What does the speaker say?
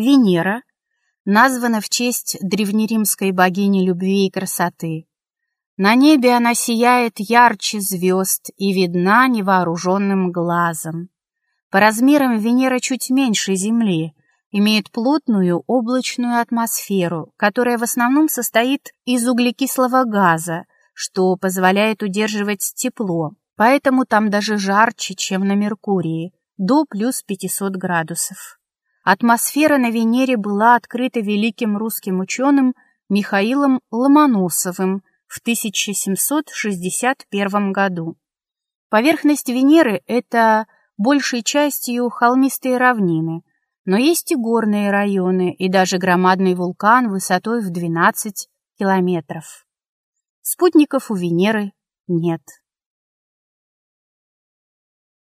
Венера, названа в честь древнеримской богини любви и красоты. На небе она сияет ярче звезд и видна невооруженным глазом. По размерам Венера чуть меньше Земли, имеет плотную облачную атмосферу, которая в основном состоит из углекислого газа, что позволяет удерживать тепло, поэтому там даже жарче, чем на Меркурии, до плюс 500 градусов. Атмосфера на Венере была открыта великим русским ученым Михаилом Ломоносовым в 1761 году. Поверхность Венеры – это большей частью холмистые равнины, но есть и горные районы, и даже громадный вулкан высотой в 12 километров. Спутников у Венеры нет.